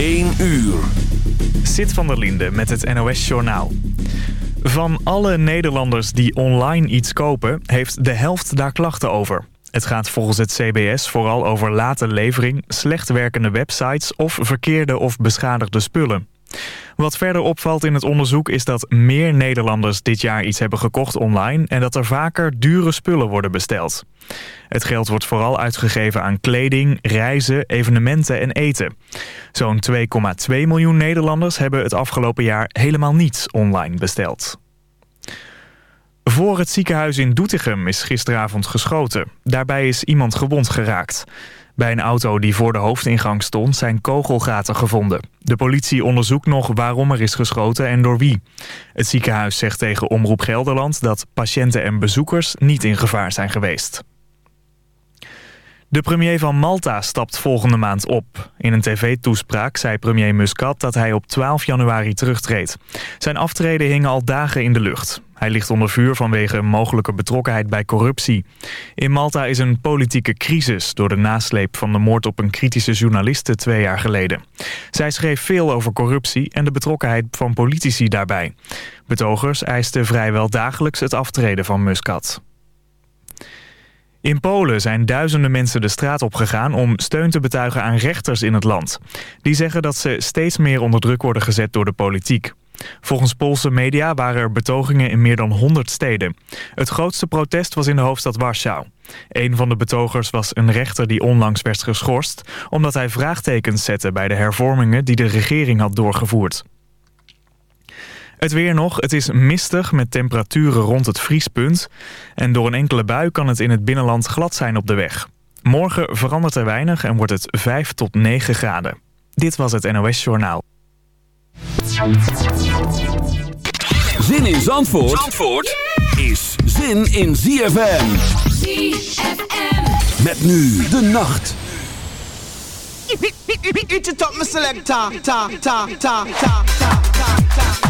1 uur. Zit van der Linde met het NOS-journaal. Van alle Nederlanders die online iets kopen, heeft de helft daar klachten over. Het gaat volgens het CBS vooral over late levering, slecht werkende websites... of verkeerde of beschadigde spullen. Wat verder opvalt in het onderzoek is dat meer Nederlanders dit jaar iets hebben gekocht online... en dat er vaker dure spullen worden besteld. Het geld wordt vooral uitgegeven aan kleding, reizen, evenementen en eten. Zo'n 2,2 miljoen Nederlanders hebben het afgelopen jaar helemaal niets online besteld. Voor het ziekenhuis in Doetinchem is gisteravond geschoten. Daarbij is iemand gewond geraakt. Bij een auto die voor de hoofdingang stond zijn kogelgaten gevonden. De politie onderzoekt nog waarom er is geschoten en door wie. Het ziekenhuis zegt tegen Omroep Gelderland dat patiënten en bezoekers niet in gevaar zijn geweest. De premier van Malta stapt volgende maand op. In een tv-toespraak zei premier Muscat dat hij op 12 januari terugtreedt. Zijn aftreden hing al dagen in de lucht. Hij ligt onder vuur vanwege mogelijke betrokkenheid bij corruptie. In Malta is een politieke crisis door de nasleep van de moord op een kritische journaliste twee jaar geleden. Zij schreef veel over corruptie en de betrokkenheid van politici daarbij. Betogers eisten vrijwel dagelijks het aftreden van Muscat. In Polen zijn duizenden mensen de straat opgegaan om steun te betuigen aan rechters in het land. Die zeggen dat ze steeds meer onder druk worden gezet door de politiek. Volgens Poolse media waren er betogingen in meer dan 100 steden. Het grootste protest was in de hoofdstad Warschau. Een van de betogers was een rechter die onlangs werd geschorst... omdat hij vraagtekens zette bij de hervormingen die de regering had doorgevoerd. Het weer nog. Het is mistig met temperaturen rond het vriespunt. En door een enkele bui kan het in het binnenland glad zijn op de weg. Morgen verandert er weinig en wordt het 5 tot 9 graden. Dit was het NOS Journaal. Zin in Zandvoort, Zandvoort is zin in ZFM. ZFM. Met nu de nacht. Eat it up, my selector. Ta, ta, ta, ta, ta, ta, ta, ta.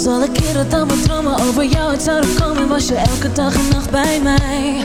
zal ik keren dan mijn dromen over jou uit zouden komen Was je elke dag en nacht bij mij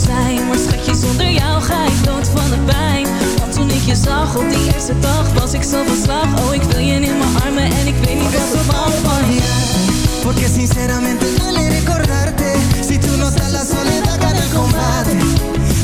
zijn. Maar schatje, zonder jou ga ik dood van de pijn. Want toen ik je zag op die eerste dag Was ik zo van slag. Oh, ik wil je in mijn armen En ik weet niet wat er van van je Porque sinceramente duele recordarte. Si tú no estás la soledad gana combate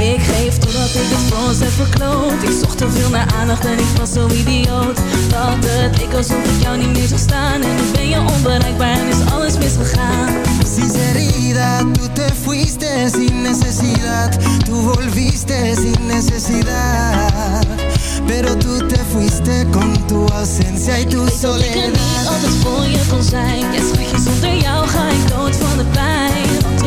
Ik geef totdat ik het voor ons heb verkloot Ik zocht te veel naar aandacht en ik was zo idioot Dat het ik alsof ik jou niet meer zag staan En nu ben je onbereikbaar en is alles misgegaan Sinceridad, tú te fuiste sin necesidad. Tú volviste sin necesidad. Pero tú te fuiste con tu ausencia y tu Ik weet dat ik er soledad. niet altijd voor je kon zijn Ja schatje, zonder jou ga ik dood van de pijn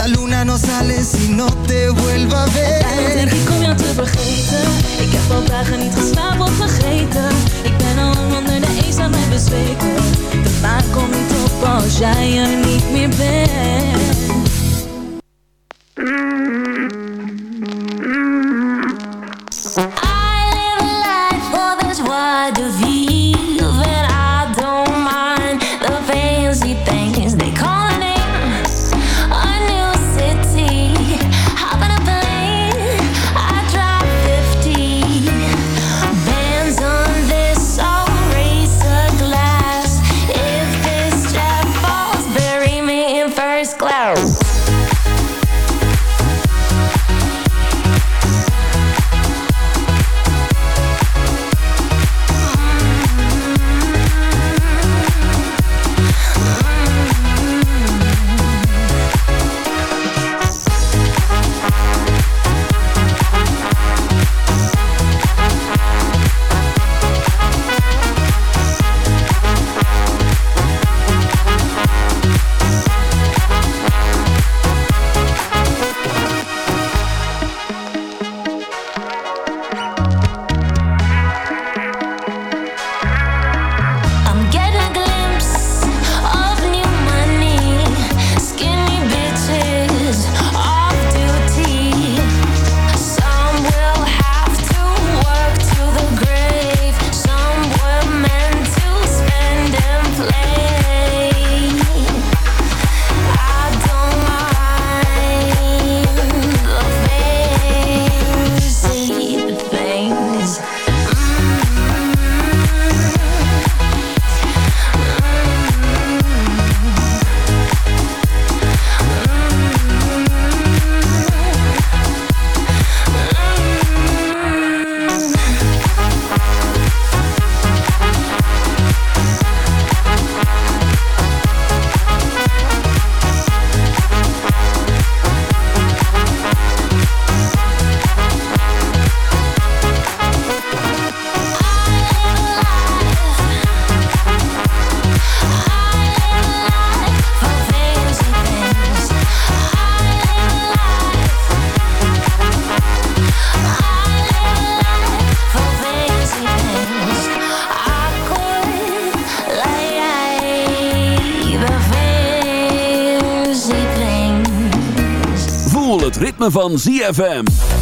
La luna no sale si no te vuelva a Daarom denk ver ik om jou te vergeten. Ik heb al dagen niet geslapen of vergeten. Ik ben al lang onder de eenzaamheid bezweken. De maan komt niet op als jij er niet meer bent van ZFM.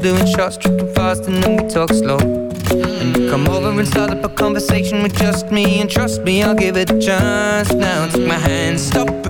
Doing shots, tripping fast, and then we talk slow. And you come over and start up a conversation with just me And trust me, I'll give it a chance Now take my hand, stop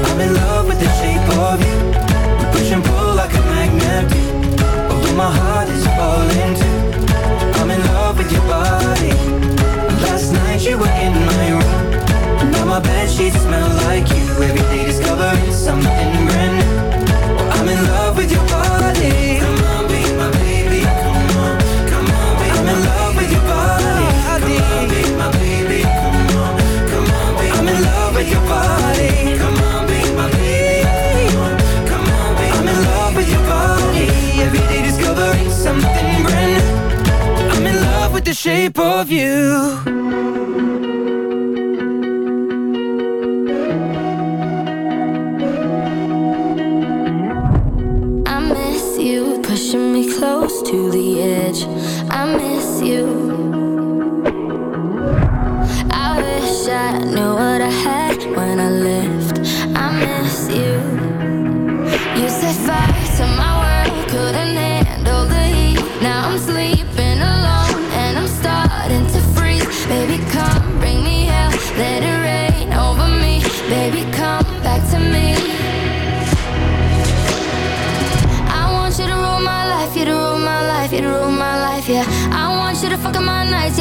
shape of you.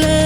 love.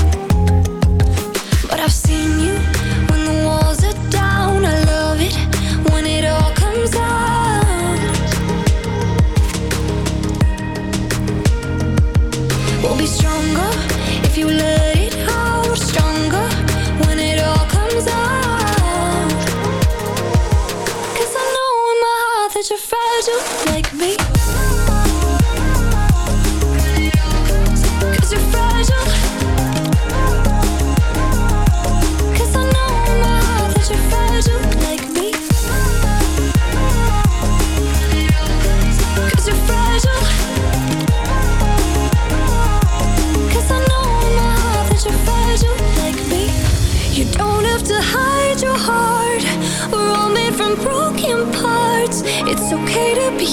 you're fragile like me.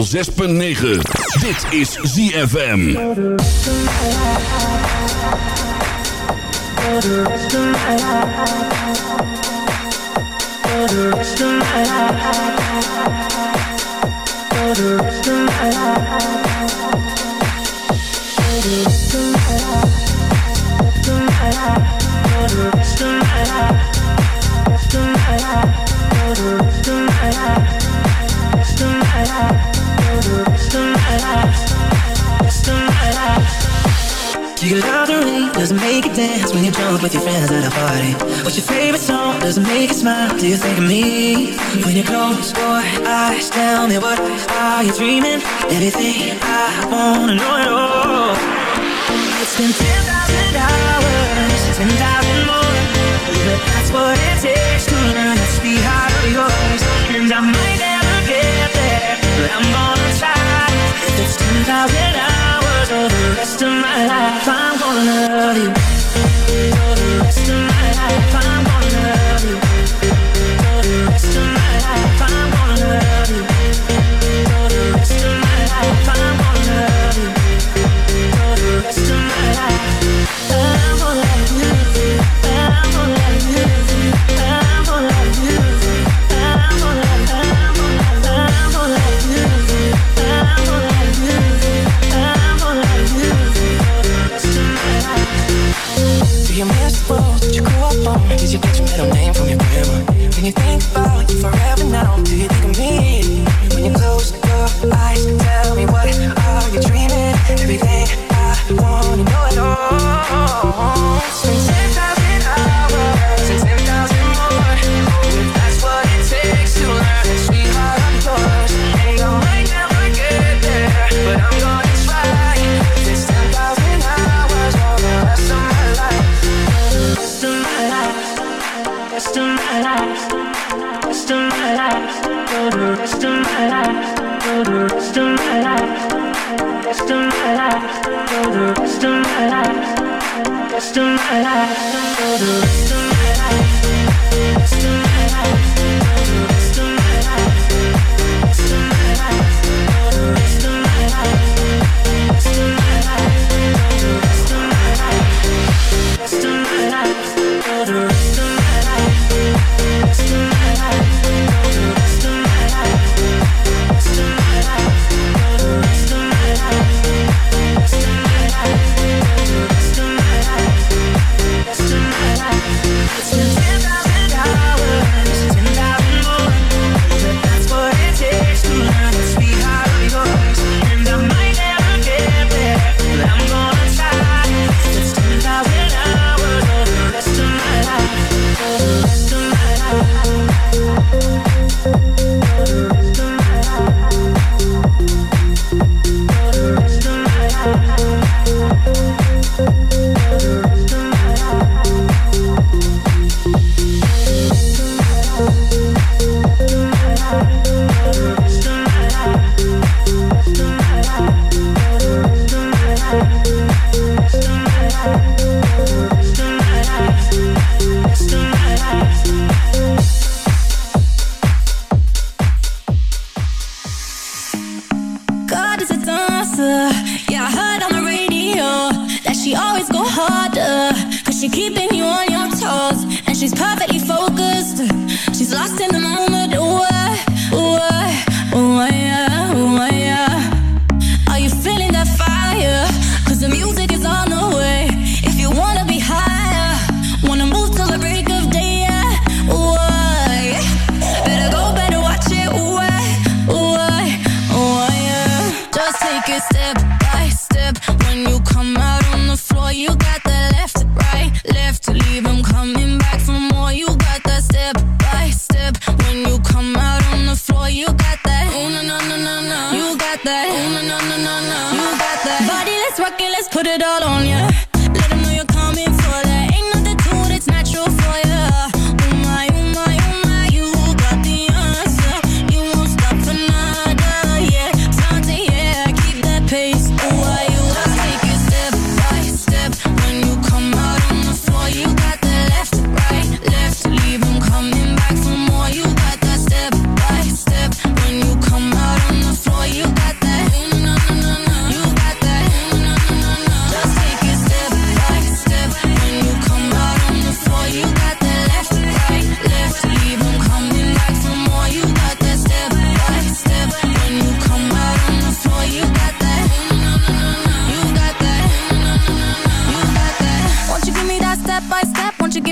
106.9. Dit is ZFM. Yeah. You love the rain, doesn't make it dance When you're with your friends at a party. What's your favorite song, doesn't make smile. Do you think of me? When you close your eyes, tell me what are you dreaming? Everything I wanna know all. It's been 10,000 hours, 10,000 more. But that's what it takes to learn yours. And I might never get there But I'm gonna Thousand hours, or the rest of my life, I'm gonna love you. rest of my. take it step by step. When you come out on the floor, you got that left, right, left to leave. I'm coming back for more. You got that step by step. When you come out on the floor, you got that. Ooh, no, no, no, no, no. You got that. Ooh, no, no, no, no, no. You got that. Body, let's rock it, let's put it all on ya. Yeah.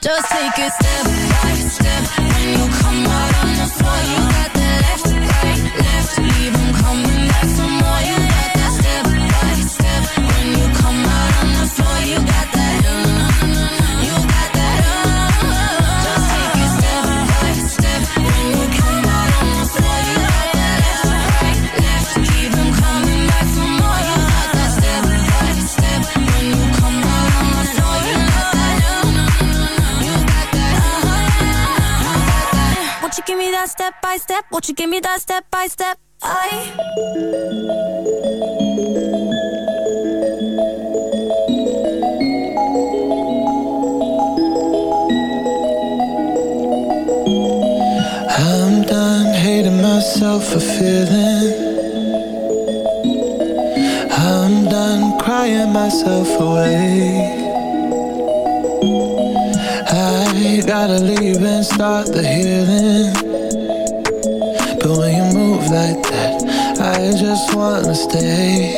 just take it step by step step? Won't you give me that step by step? I. I'm done hating myself for feeling. I'm done crying myself away. I gotta leave and start the healing. Wanna stay.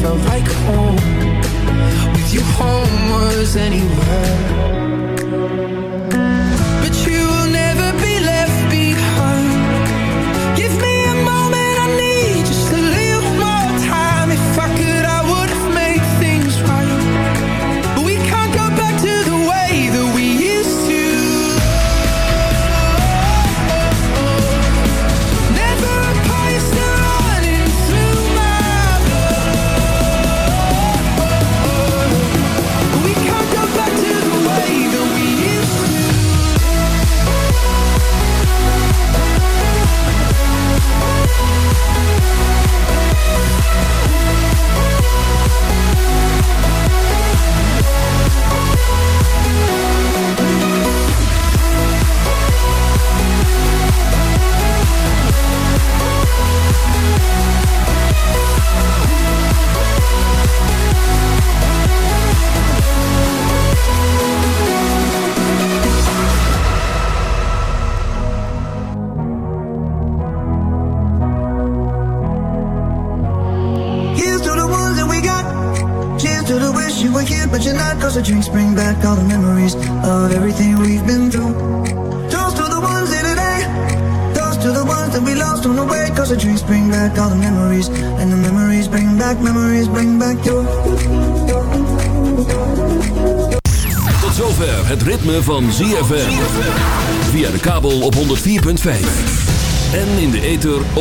felt like home. With you home was anywhere.